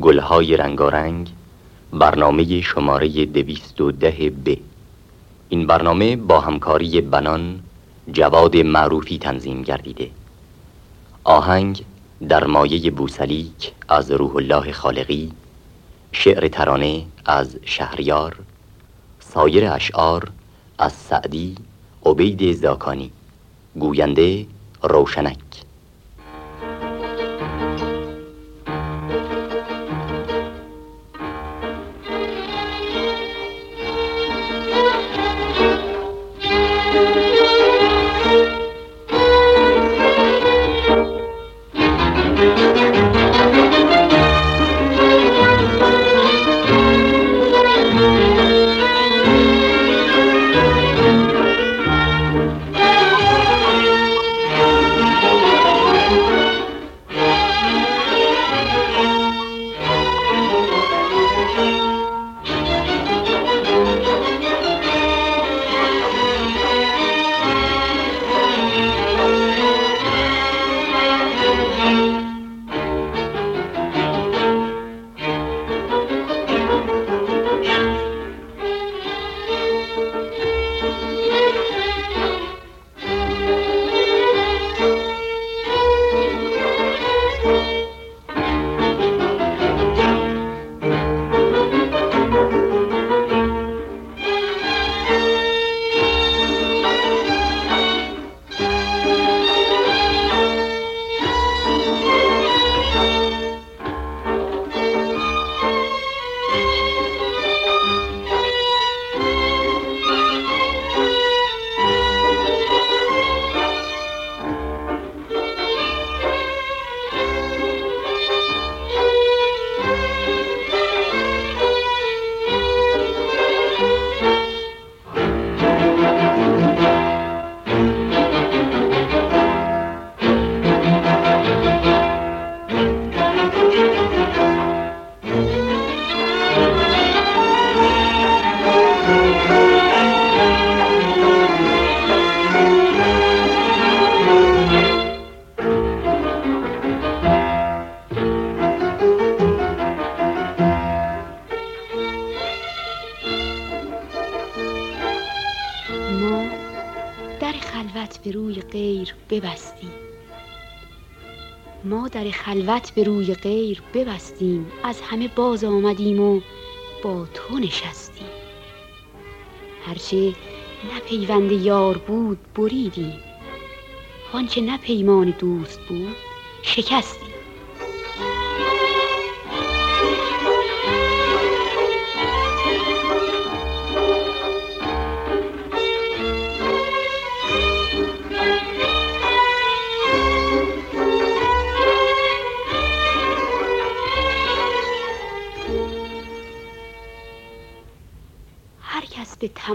گلهای رنگارنگ برنامه شماره دویست و ده ب. این برنامه با همکاری بنان جواد معروفی تنظیم گردیده. آهنگ در مایه بوسلیک از روح الله خالقی شعر ترانه از شهریار سایر اشعار از سعدی عبید زاکانی گوینده روشنک. ما در خلوت به روی غیر ببستیم. از همه باز آمدیم و با تو نشستیم. هرچه نه پیوند یار بود بریدیم. آنچه نه پیمان دوست بود شکستیم.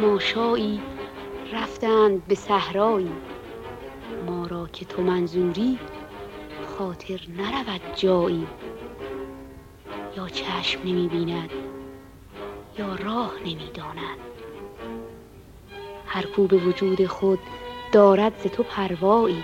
تماشایی رفتند به صحرایی. ما را که تو منظوری خاطر نرود جایی. یا چشم نمی بیند یا راه نمی داند هر کو به وجود خود دارد ز تو پروایی.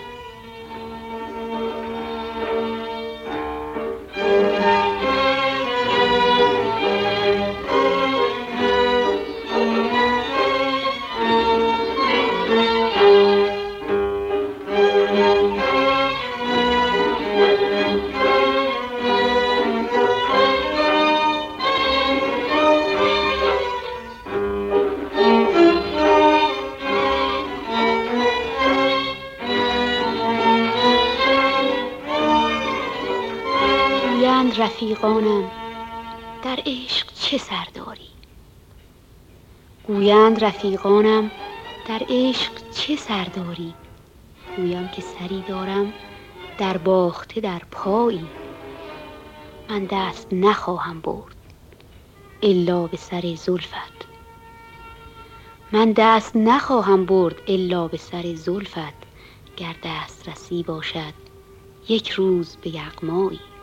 گویند رفیقانم در عشق چه سر داری گویم که سری دارم در باخته در پایی. من دست نخواهم برد الا به سر زلفت. من دست نخواهم برد الا به سر زلفت. گر دست رسی باشد یک روز به یغمایی.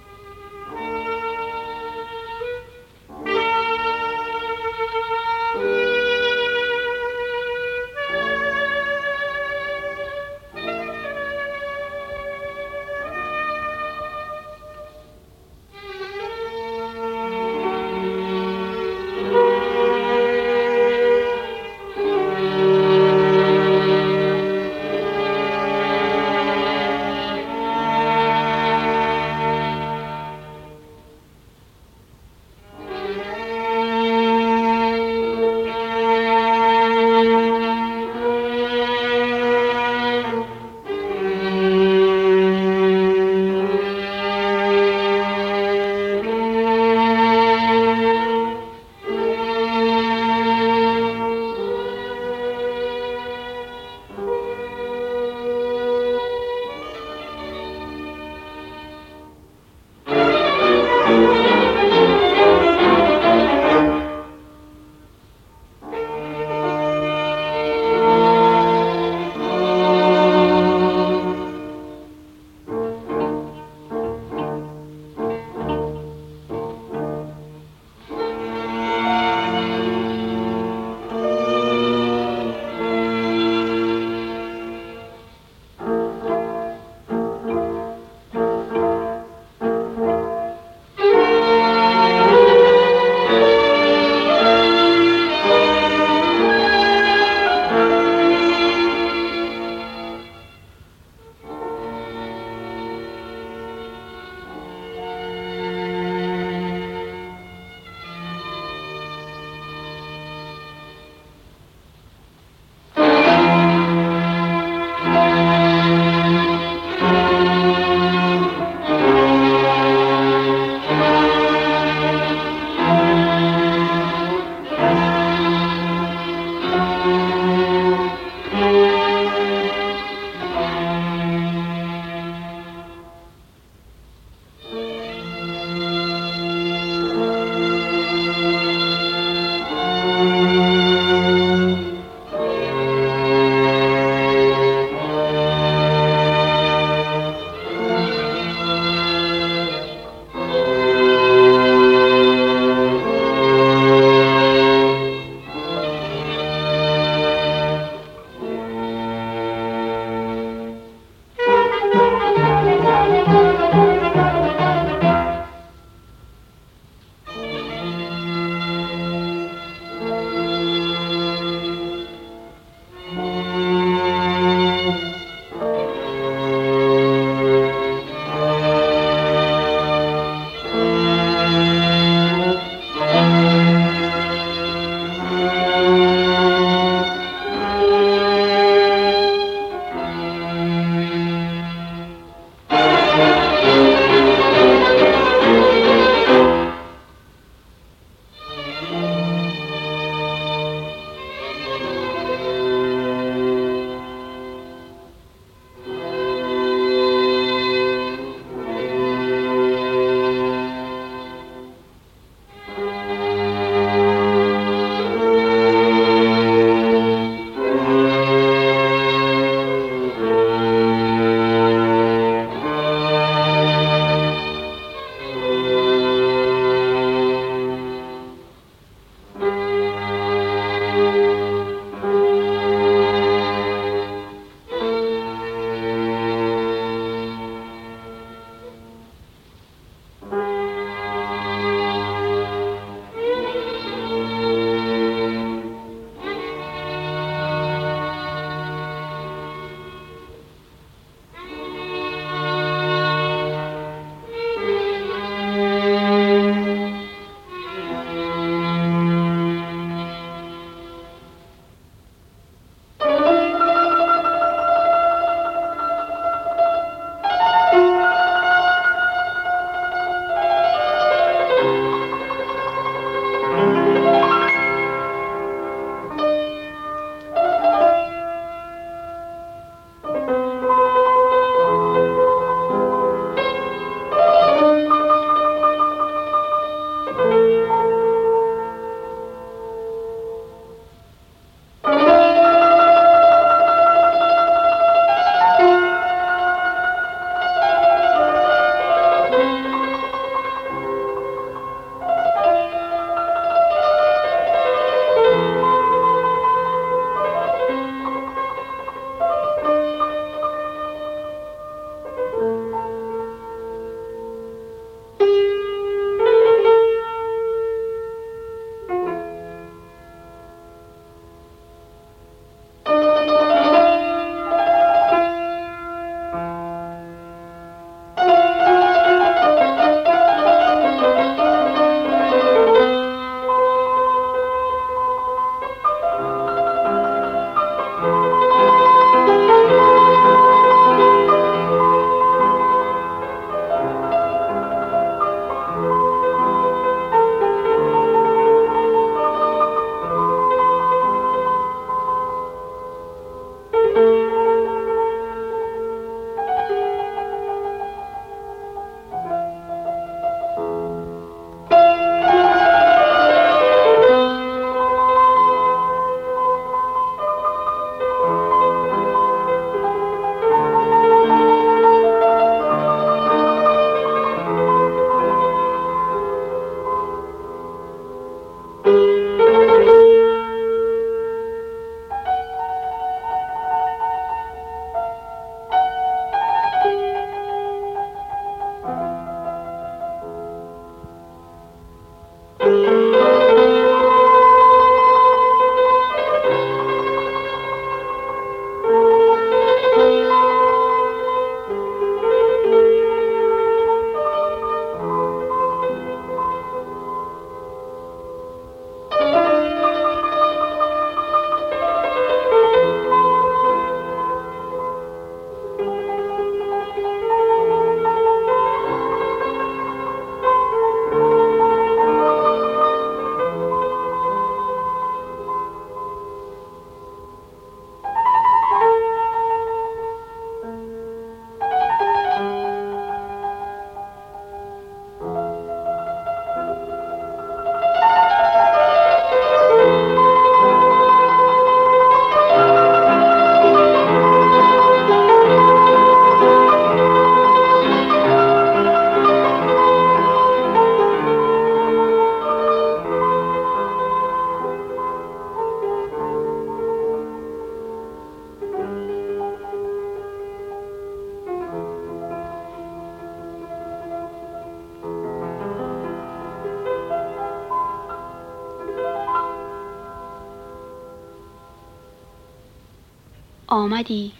آمدی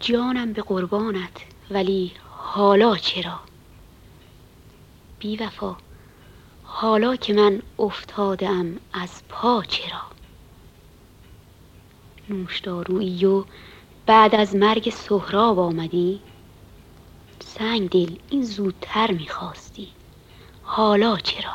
جانم به قربانت ولی حالا چرا؟ بی وفا. حالا که من افتادم از پا چرا؟ نوشدارویی و بعد از مرگ سهراب آمدی؟ سنگ دل این زودتر می‌خواستی. حالا چرا؟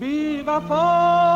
بی وفا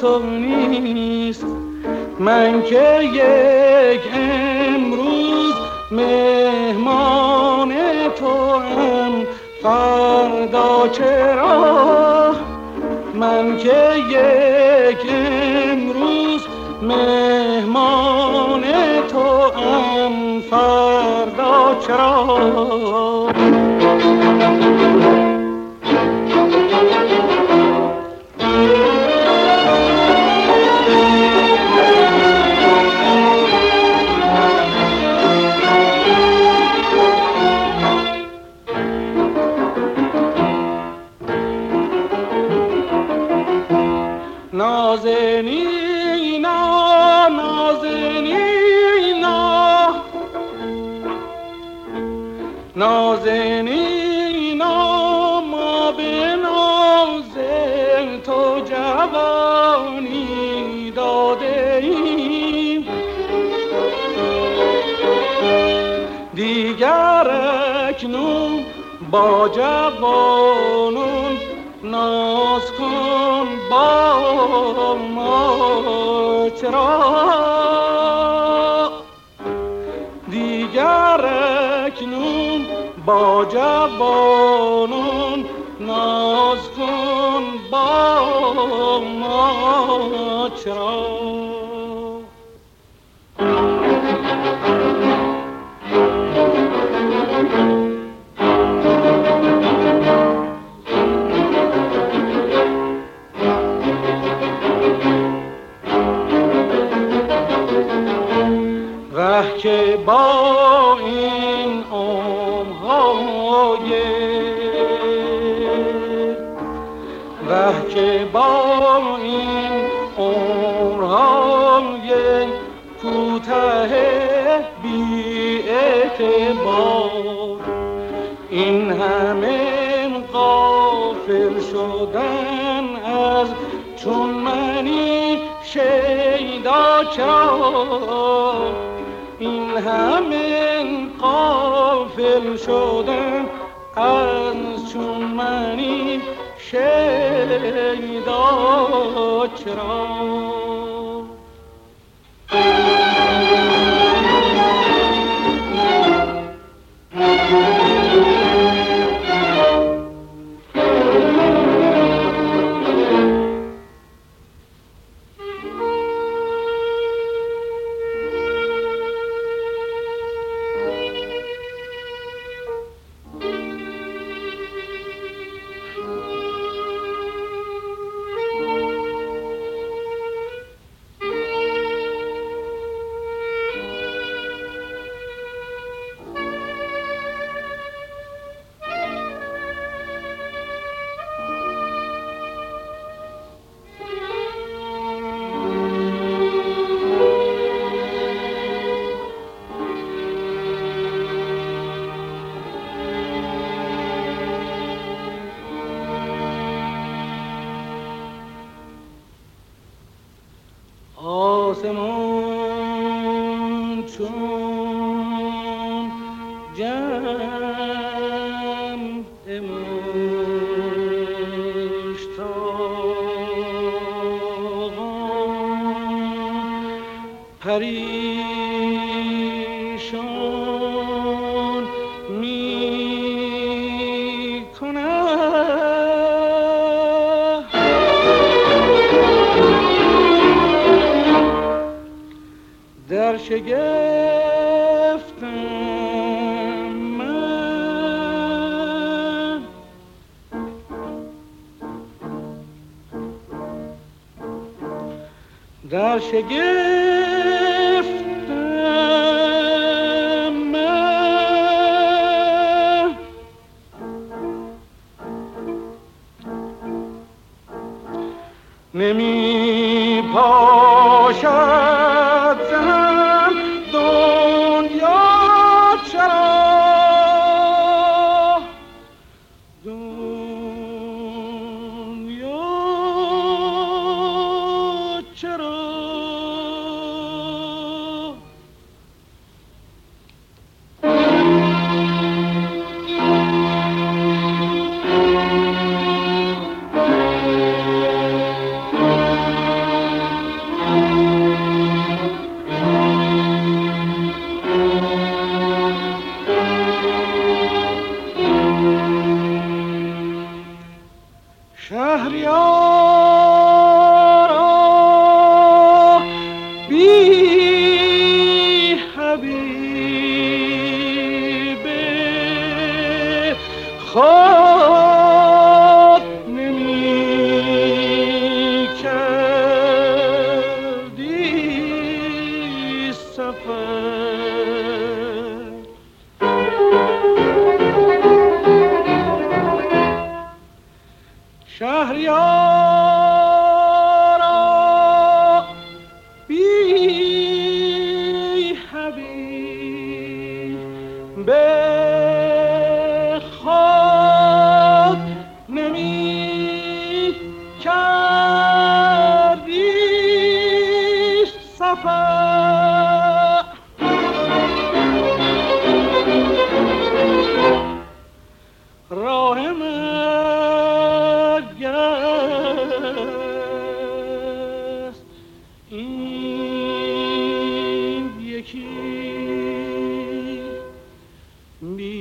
تو نیست. من که یک امروز مهمان تو هم فردا چرا؟ من که یک امروز مهمان تو هم فردا چرا؟ با جوانون ناز کن با ما چرا؟ دیگر با جوانون ناز کن با ما چرا. که با اعتبار این همه قافل شدن از چون منی شیدا چرا؟ این همه قافل شدن از چون منی شیدا چرا؟ پریشان می کند در شگفتم من در شگفت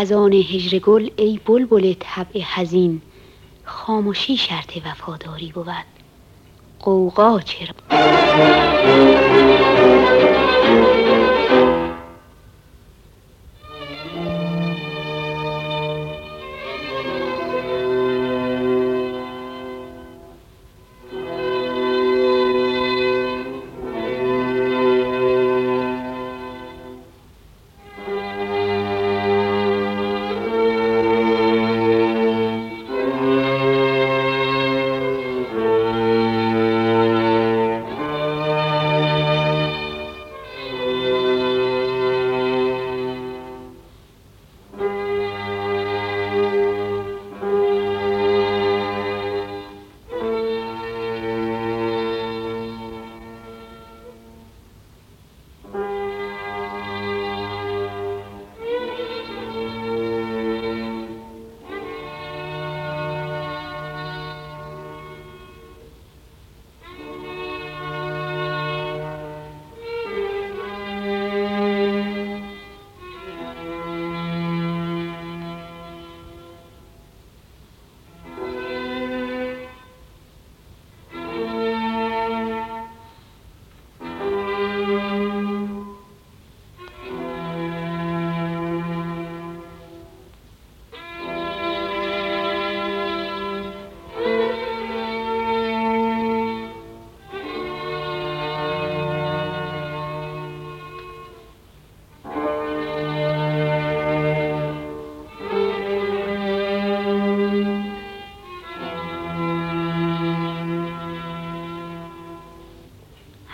خزان هجر گل ای بلبل طبع حزین خاموشی شرط وفاداری بود. قوقا چرا؟